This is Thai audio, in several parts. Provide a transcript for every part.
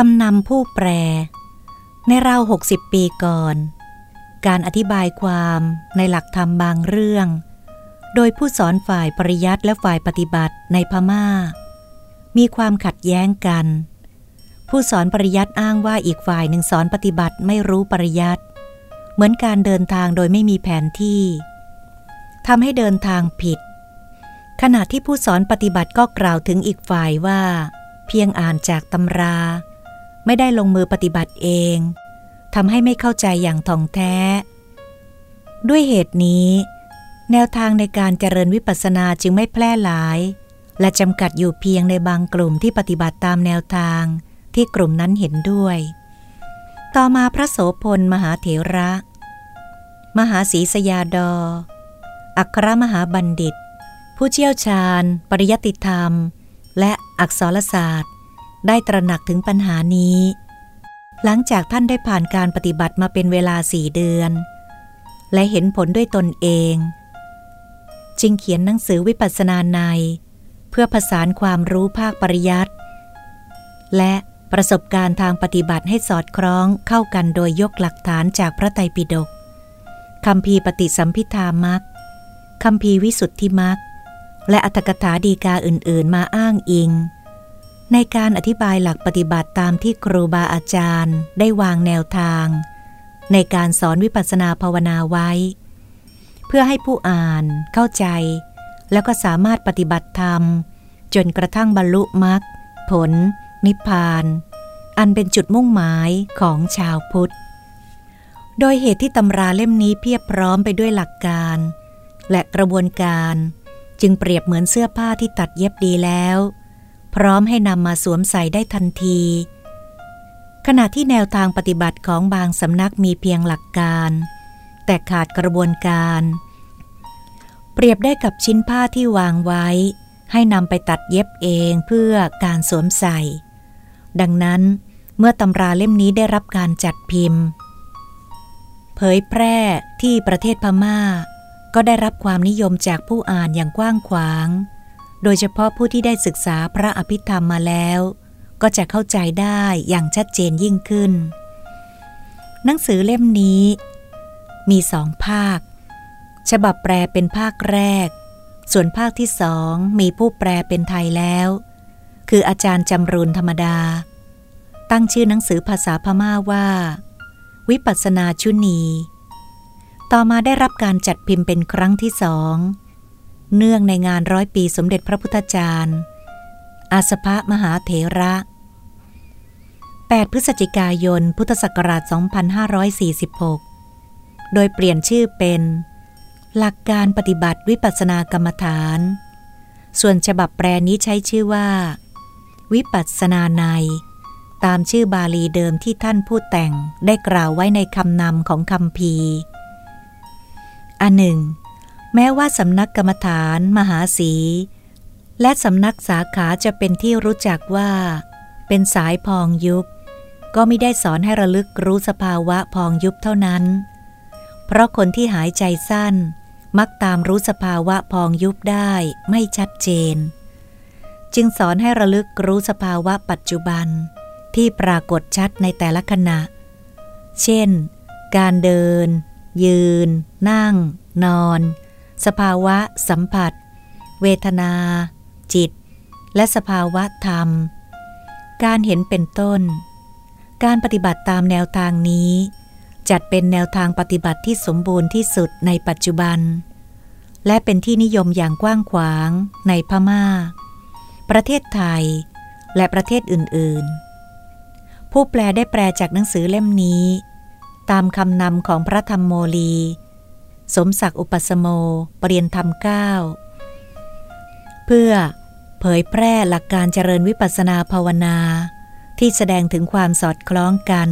คำนำผู้แปลในราวหกสิบปีก่อน การอธิบายความในหลักธรรมบางเรื่อง โดยผู้สอนฝ่ายปริยัติและฝ่ายปฏิบัติในพมา่า มีความขัดแย้งกัน ผู้สอนปริยัติอ้างว่าอีกฝ่ายหนึ่งสอนปฏิบัติไม่รู้ปริยัติ เหมือนการเดินทางโดยไม่มีแผนที่ทำให้เดินทางผิด ขณะที่ผู้สอนปฏิบัติก็กล่าวถึงอีกฝ่ายว่า เพียงอ่านจากตำรา ไม่ได้ลงมือปฏิบัติเองทำให้ไม่เข้าใจอย่างท่องแท้ ด้วยเหตุนี้ แนวทางในการเจริญวิปัสสนาจึงไม่แพร่หลาย และจำกัดอยู่เพียงในบางกลุ่มที่ปฏิบัติตามแนวทางที่กลุ่มนั้นเห็นด้วย ต่อมาพระโสพลมหาเถระ มหาศีสยาดอ อัครมหาบัณฑิต ผู้เชี่ยวชาญ ปริยติธรรม และอักษรศาสตร์ ได้ตระหนักถึงปัญหานี้ หลังจากท่านได้ผ่านการปฏิบัติมาเป็นเวลาสี่เดือน และเห็นผลด้วยตนเอง จึงเขียนหนังสือวิปัสสนาใน เพื่อผสานความรู้ภาคปริยัติ และประสบการณ์ทางปฏิบัติให้สอดคล้องเข้ากันโดยยกหลักฐานจากพระไตรปิฎกคำพีปฏิสัมพิธามักคำพีวิสุทธิมักและอัตถกถาดีกาอื่น ๆ มาอ้างอิง ในการอธิบายหลักปฏิบัติตามที่ครูบาอาจารย์ได้วางแนวทาง ในการสอนวิปัสสนาภาวนาไว้ เพื่อให้ผู้อ่านเข้าใจ แล้วก็สามารถปฏิบัติธรรม จนกระทั่งบรรลุมรรคผล นิพพาน อันเป็นจุดมุ่งหมายของชาวพุทธ โดยเหตุที่ตำราเล่มนี้เพียบพร้อมไปด้วยหลักการ และกระบวนการ จึงเปรียบเหมือนเสื้อผ้าที่ตัดเย็บดีแล้ว พร้อมให้นำมาสวมใส่ได้ทันที ขณะที่แนวทางปฏิบัติของบางสำนักมีเพียงหลักการ แต่ขาดกระบวนการ เปรียบได้กับชิ้นผ้าที่วางไว้ ให้นำไปตัดเย็บเองเพื่อการสวมใส่ ดังนั้นเมื่อตำราเล่มนี้ได้รับการจัดพิมพ์ เผยแพร่ที่ประเทศพมา่า ก็ได้รับความนิยมจากผู้อ่านอย่างกว้างขวาง โดยเฉพาะผู้ที่ได้ศึกษาพระอภิธรรมมาแล้ว ก็จะเข้าใจได้อย่างชัดเจนยิ่งขึ้น หนังสือเล่มนี้ มีสองภาค ฉบับแปลเป็นภาคแรก ส่วนภาคที่สองมีผู้แปลเป็นไทยแล้ว คืออาจารย์จำรูนธรรมดา ตั้งชื่อหนังสือภาษาพม่าว่า วิปัสนาชุนี ต่อมาได้รับการจัดพิมพ์เป็นครั้งที่สอง เนื่องในงานร้อยปีสมเด็จพระพุทธจารย์อาสภะมหาเถระ 8 พฤศจิกายน พุทธศักราช 2546 โดยเปลี่ยนชื่อเป็น หลักการปฏิบัติวิปัสสนากรรมฐาน ส่วนฉบับแปลนี้ใช้ชื่อว่า วิปัสสนาใน ตามชื่อบาลีเดิมที่ท่านผู้แต่งได้กล่าวไว้ในคำนำของคำพีอันหนึ่ง แม้ว่าสำนักกรรมฐานมหาสี และสำนักสาขาจะเป็นที่รู้จักว่า เป็นสายพองยุบ ก็ไม่ได้สอนให้ระลึกรู้สภาวะพองยุบเท่านั้น เพราะคนที่หายใจสั้น มักตามรู้สภาวะพองยุบได้ไม่ชัดเจน จึงสอนให้ระลึกรู้สภาวะปัจจุบัน ที่ปรากฏชัดในแต่ละขณะ เช่น การเดิน ยืน นั่ง นอน สภาวะ สัมผัส เวทนา จิต และสภาวะธรรม การเห็นเป็นต้น การปฏิบัติตามแนวทางนี้ จัดเป็นแนวทางปฏิบัติที่สมบูรณ์ที่สุดในปัจจุบัน และเป็นที่นิยมอย่างกว้างขวางในพมา่า ประเทศไทย และประเทศอื่น ๆ ผู้แปลได้แปลจากหนังสือเล่มนี้ ตามคำนำของพระธรรมโมลี สมศักดิ์อุปสโมปรรียนธรรมเก้าเพื่อเผยแพร่หลักการเจริญวิปัสนาภาวนา ที่แสดงถึงความสอดคล้องกัน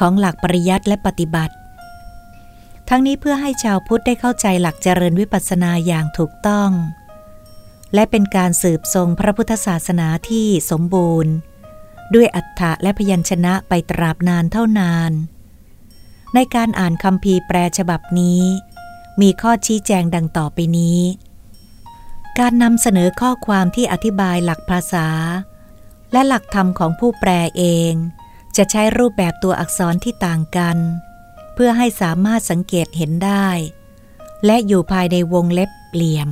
ของหลักปริยัติและปฏิบัติ ทั้งนี้เพื่อให้ชาวพุทธได้เข้าใจหลักเจริญวิปัสสนาอย่างถูกต้อง และเป็นการสืบทรงพระพุทธศาสนาที่สมบูรณ์ ด้วยอัฏฐะและพยัญชนะไปตราบนานเท่านาน ในการอ่านคำพีแปลฉบับนี้ มีข้อชี้แจงดังต่อไปนี้ การนำเสนอข้อความที่อธิบายหลักภาษา และหลักธรรมของผู้แปลเอง จะใช้รูปแบบตัวอักษรที่ต่างกัน เพื่อให้สามารถสังเกตเห็นได้ และอยู่ภายในวงเล็บเหลี่ยม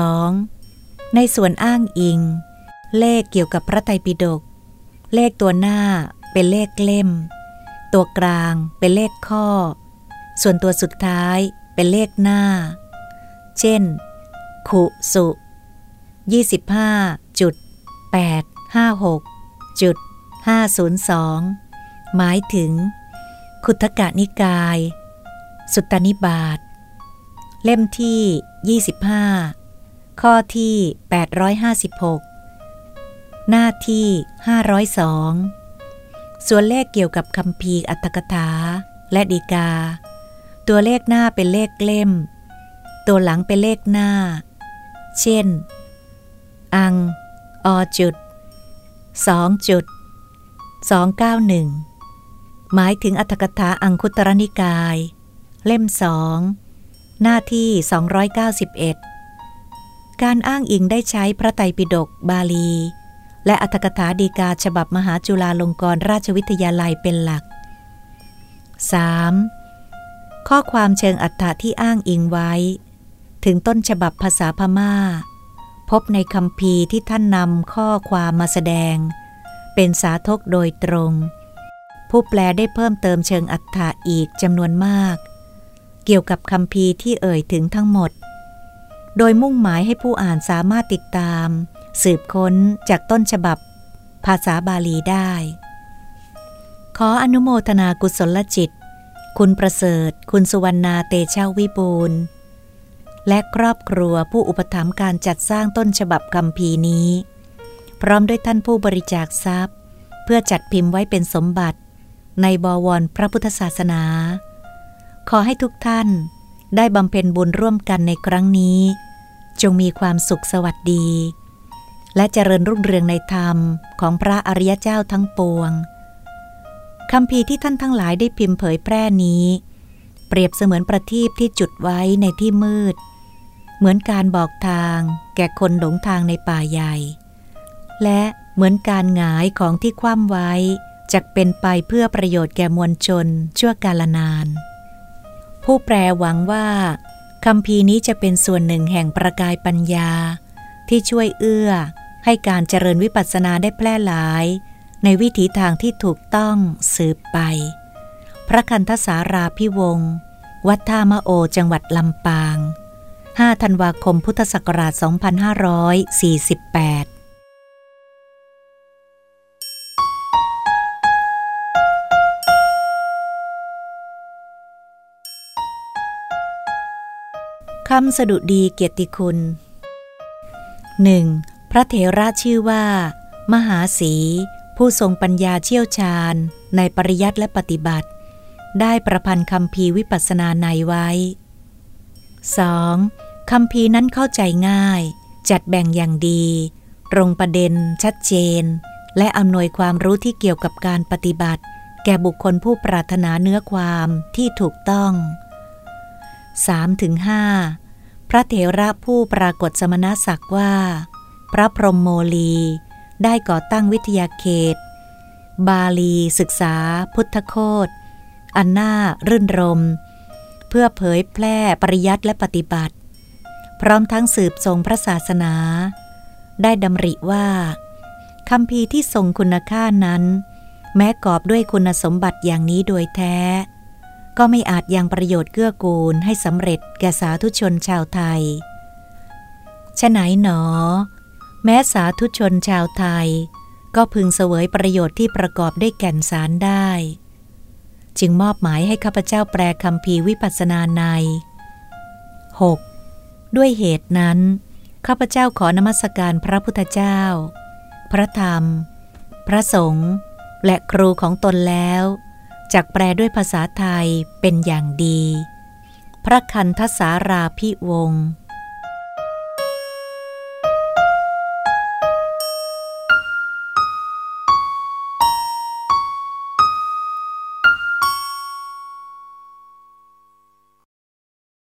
2. ในส่วนอ้างอิง เลขเกี่ยวกับพระไตรปิฎกเลขตัวหน้าเป็นเลขเล่ม ตัวกลางเป็นเลขข้อ ส่วนตัวสุดท้ายเป็นเลขหน้า เช่น ขุสุ25จุด856จุด502 หมายถึง ขุทกะนิกาย สุตตนิบาต เล่มที่ 25 ข้อที่ 856 หน้าที่ 502 ส่วนเลขเกี่ยวกับคำพีอัตถกถาและดีกา ตัวเลขหน้าเป็นเลขเล่ม ตัวหลังเป็นเลขหน้า เช่น อัง อจุด2จุด291หมายถึงอัตถกถาอังคุตรนิกาย เล่มสองหน้าที่ 291 การอ้างอิงได้ใช้พระไตรปิฎกบาลี และอัตถกถาดีกาฉบับมหาจุฬาลงกรณราชวิทยาลัยเป็นหลัก 3. ข้อความเชิงอัตถะที่อ้างอิงไว้ ถึงต้นฉบับภาษาพมา่า พบในคำพีที่ท่านนำข้อความมาแสดง เป็นสาธกโดยตรง ผู้แปลได้เพิ่มเติมเชิงอัฏฐะอีกจำนวนมาก เกี่ยวกับคำพีที่เอ่ยถึงทั้งหมด โดยมุ่งหมายให้ผู้อ่านสามารถติดตาม สืบค้นจากต้นฉบับ ภาษาบาลีได้ ขออนุโมทนากุศลจิต คุณประเสริฐ คุณสุวรรณาเตชาวิบูลและครอบครัวผู้อุปถัมภ์การจัดสร้างต้นฉบับคำพีนี้ พร้อมด้วยท่านผู้บริจาคทรัพย์ เพื่อจัดพิมพ์ไว้เป็นสมบัติ ในบวรพระพุทธศาสนา ขอให้ทุกท่านได้บำเพ็ญบุญร่วมกันในครั้งนี้ จงมีความสุขสวัสดี และเจริญรุ่งเรืองในธรรมของพระอริยเจ้าทั้งปวง คำพีที่ท่านทั้งหลายได้พิมพ์เผยแพร่นี้ เปรียบเสมือนประทีปที่จุดไว้ในที่มืด เหมือนการบอกทางแก่คนหลงทางในป่าใหญ่ และเหมือนการหงายของที่คว่ำไว้จะเป็นไปเพื่อประโยชน์แก่มวลชนชั่วกาลนาน ผู้แปลหวังว่าคำพีนี้จะเป็นส่วนหนึ่งแห่งประกายปัญญา ที่ช่วยเอื้อ ให้การเจริญวิปัสสนาได้แพร่หลาย ในวิถีทางที่ถูกต้องสืบไป พระคันธสาราพิวงศ์วัดท่ามะโอจังหวัดลำปาง 5 ธันวาคมพุทธศักราช 2548คำสดุดีเกียรติคุณ 1. พระเถระชื่อว่า มหาสี ผู้ทรงปัญญาเชี่ยวชาญในปริยัติและปฏิบัติ ได้ประพันธ์คำพีวิปัสนาในไว้ 2. คำพีนั้นเข้าใจง่าย จัดแบ่งอย่างดี ตรงประเด็น ชัดเจน และอำนวยความรู้ที่เกี่ยวกับการปฏิบัติ แก่บุคคลผู้ปรารถนาเนื้อความที่ถูกต้อง 3-5พระเถระผู้ปรากฏสมณศักดิ์ว่า พระพรหมโมลี ได้ก่อตั้งวิทยาเขต บาลีศึกษา พุทธโคตอันน่ารื่นรม เพื่อเผยแพร่ปริยัติและปฏิบัติ พร้อมทั้งสืบทรงพระศาสนา ได้ดำริว่าคำพีที่ทรงคุณค่านั้น แม้กอบด้วยคุณสมบัติอย่างนี้โดยแท้ ก็ไม่อาจยังประโยชน์เกื้อกูลให้สำเร็จแก่สาธุชนชาวไทยฉไหนหนอ แม้สาธุชนชาวไทย ก็พึงเสวยประโยชน์ที่ประกอบได้แก่นสารได้ จึงมอบหมายให้ข้าพเจ้าแปลคำพีวิปัสนาใน 6. ด้วยเหตุนั้น ข้าพเจ้าขอนมัสการพระพุทธเจ้า พระธรรม พระสงฆ์และครูของตนแล้วจักแปลด้วยภาษาไทยเป็นอย่างดี พระคันทสาราพิวงศ์